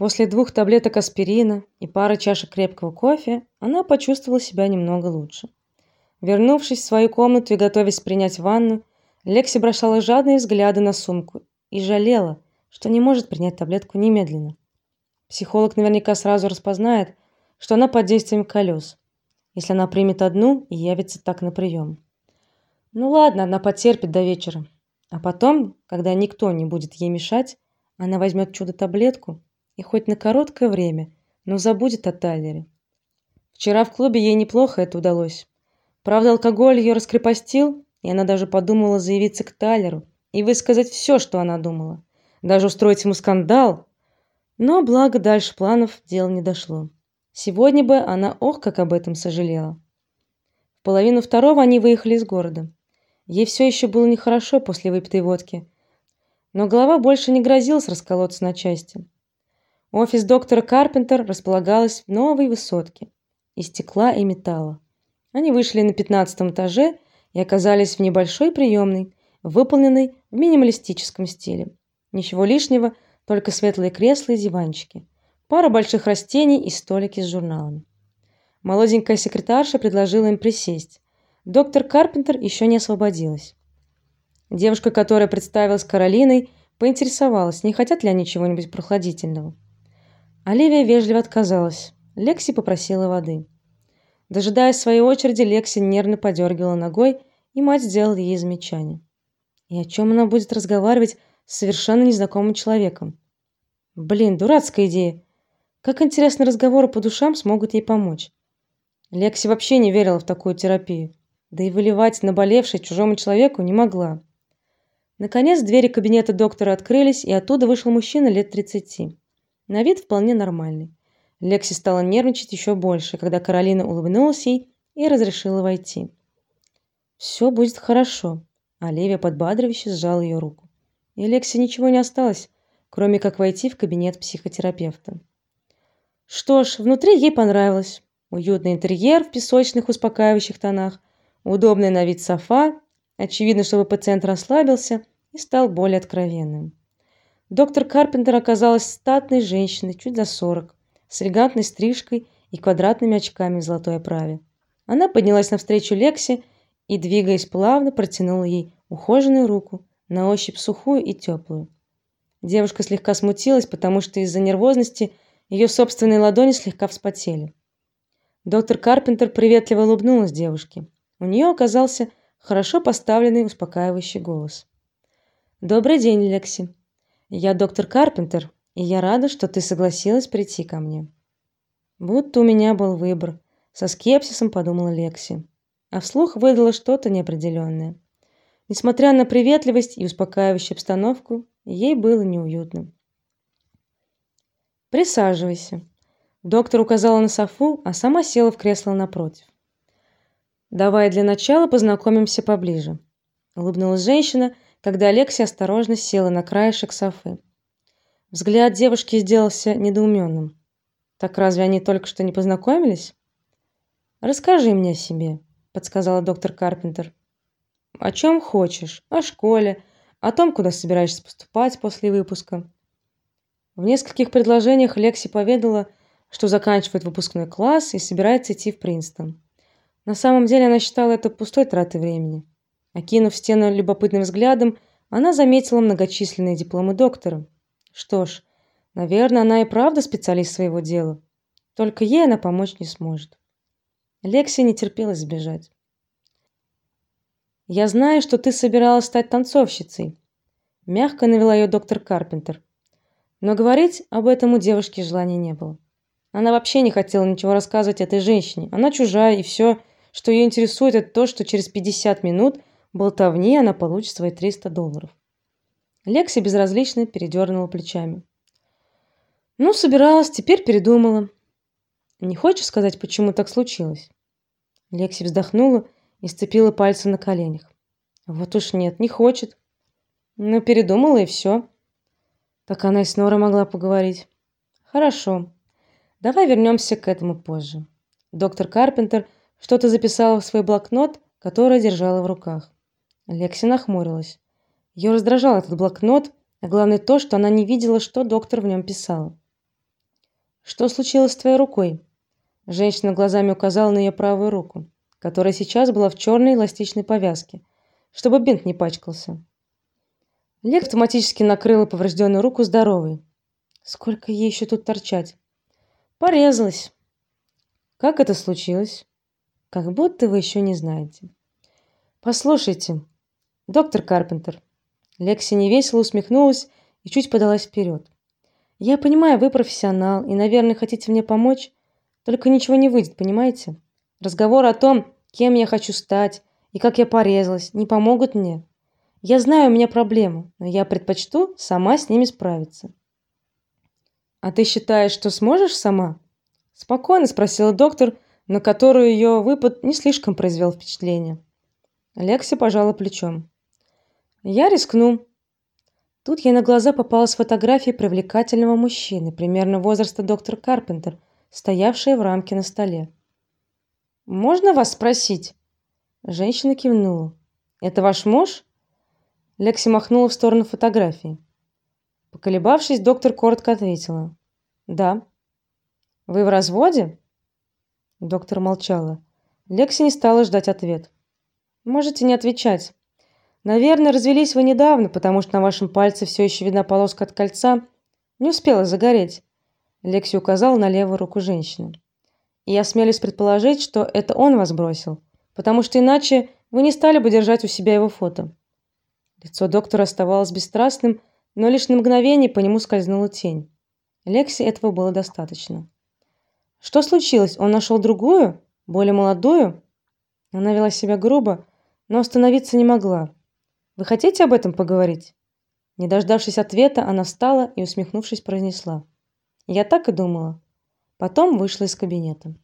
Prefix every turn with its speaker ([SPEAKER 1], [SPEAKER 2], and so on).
[SPEAKER 1] После двух таблеток аспирина и пары чашек крепкого кофе она почувствовала себя немного лучше. Вернувшись в свою комнату и готовясь принять ванну, Лекси бросала жадные взгляды на сумку и жалела, что не может принять таблетку немедленно. Психолог наверняка сразу распознает, что она под действием колес, если она примет одну и явится так на прием. Ну ладно, она потерпит до вечера. А потом, когда никто не будет ей мешать, она возьмет чудо-таблетку и хоть на короткое время, но забудет о Тайлере. Вчера в клубе ей неплохо это удалось. Правда, алкоголь ее раскрепостил, и она даже подумала заявиться к Тайлеру и высказать все, что она думала, даже устроить ему скандал. Но благо дальше планов дело не дошло. Сегодня бы она ох как об этом сожалела. В половину второго они выехали из города. Ей все еще было нехорошо после выпитой водки, но голова больше не грозилась расколоться на части. Офис доктора Карпентер располагалась в новой высотке из стекла и металла. Они вышли на пятнадцатом этаже и оказались в небольшой приемной, выполненной в минималистическом стиле. Ничего лишнего, только светлые кресла и диванчики, пара больших растений и столики с журналами. Молоденькая секретарша предложила им присесть, доктор Карпентер еще не освободилась. Девушка, которая представилась Каролиной, поинтересовалась, не хотят ли они чего-нибудь прохладительного. Оливия вежливо отказалась. Лекси попросила воды. Дожидаясь своей очереди, Лекси нервно подергивала ногой, и мать сделала ей замечание. И о чем она будет разговаривать с совершенно незнакомым человеком? Блин, дурацкая идея. Как интересно разговоры по душам смогут ей помочь. Лекси вообще не верила в такую терапию да и выливать наболевшее чужому человеку не могла. Наконец двери кабинета доктора открылись, и оттуда вышел мужчина лет тридцати. На вид вполне нормальный. Лекси стала нервничать еще больше, когда Каролина улыбнулась ей и разрешила войти. «Все будет хорошо. Оливия подбадривающе сжала ее руку. И Лекси ничего не осталось, кроме как войти в кабинет психотерапевта. Что ж, внутри ей понравилось. Уютный интерьер в песочных успокаивающих тонах, Удобная на вид софа, очевидно, чтобы пациент расслабился и стал более откровенным. Доктор Карпентер оказалась статной женщиной, чуть за сорок, с элегантной стрижкой и квадратными очками в золотой оправе. Она поднялась навстречу Лекси и, двигаясь плавно, протянула ей ухоженную руку, на ощупь сухую и теплую. Девушка слегка смутилась, потому что из-за нервозности ее собственные ладони слегка вспотели. Доктор Карпентер приветливо улыбнулась девушке. У нее оказался хорошо поставленный успокаивающий голос. Добрый день, Лекси. Я доктор Карпентер, и я рада, что ты согласилась прийти ко мне. Будто у меня был выбор, со скепсисом подумала Лекси, а вслух выдала что-то неопределенное. Несмотря на приветливость и успокаивающую обстановку, ей было неуютно. Присаживайся. Доктор указала на софу, а сама села в кресло напротив. Давай для начала познакомимся поближе, улыбнулась женщина, когда Алексия осторожно села на краешек софы. Взгляд девушки сделался недоуменным. Так разве они только что не познакомились? Расскажи мне о себе, подсказала доктор Карпентер. О чем хочешь? О школе, о том, куда собираешься поступать после выпуска. В нескольких предложениях Лекси поведала, что заканчивает выпускной класс и собирается идти в Принстон. На самом деле она считала это пустой тратой времени. Окинув стену любопытным взглядом, она заметила многочисленные дипломы доктора. Что ж, наверное, она и правда специалист своего дела. Только ей она помочь не сможет. Лекси не терпелось сбежать. Я знаю, что ты собиралась стать танцовщицей, мягко навела ее доктор Карпентер. Но говорить об этом у девушки желания не было. Она вообще не хотела ничего рассказывать этой женщине. Она чужая и все что ее интересует, это то, что через 50 минут болтовни она получит свои 300 долларов. Лекси безразлично передернула плечами. Ну, собиралась, теперь передумала. Не хочешь сказать, почему так случилось? Лекси вздохнула и сцепила пальцы на коленях. Вот уж нет, не хочет. Но передумала и все. Так она и с Норой могла поговорить. Хорошо. Давай вернемся к этому позже. Доктор Карпентер что-то записала в свой блокнот, который держала в руках. Лекси нахмурилась. Ее раздражал этот блокнот, а главное то, что она не видела, что доктор в нем писал. Что случилось с твоей рукой? Женщина глазами указала на ее правую руку, которая сейчас была в черной эластичной повязке, чтобы бинт не пачкался. Лек автоматически накрыла поврежденную руку здоровой. Сколько ей еще тут торчать? Порезалась. Как это случилось? Как будто вы еще не знаете. Послушайте, доктор Карпентер. Лекси невесело усмехнулась и чуть подалась вперед. Я понимаю, вы профессионал и, наверное, хотите мне помочь, только ничего не выйдет, понимаете? Разговор о том, кем я хочу стать и как я порезалась, не помогут мне. Я знаю, у меня проблемы, но я предпочту сама с ними справиться. А ты считаешь, что сможешь сама? спокойно спросила доктор, на которую ее выпад не слишком произвел впечатление. Лекси пожала плечом. Я рискну. Тут ей на глаза попалась фотография привлекательного мужчины примерно возраста доктора Карпентер, стоявшая в рамке на столе. Можно вас спросить? Женщина кивнула. Это ваш муж? Лекси махнула в сторону фотографии. Поколебавшись, доктор коротко ответила: "Да". Вы в разводе? Доктор молчала. Лекси не стала ждать ответ. Можете не отвечать. Наверное, развелись вы недавно, потому что на вашем пальце все еще видна полоска от кольца. Не успела загореть. Лекси указал на левую руку женщины. И я смелюсь предположить, что это он вас бросил, потому что иначе вы не стали бы держать у себя его фото. Лицо доктора оставалось бесстрастным, но лишь на мгновение по нему скользнула тень. Лекси этого было достаточно. Что случилось? Он нашел другую, более молодую? Она вела себя грубо, но остановиться не могла. Вы хотите об этом поговорить? Не дождавшись ответа, она встала и, усмехнувшись, произнесла: "Я так и думала". Потом вышла из кабинета.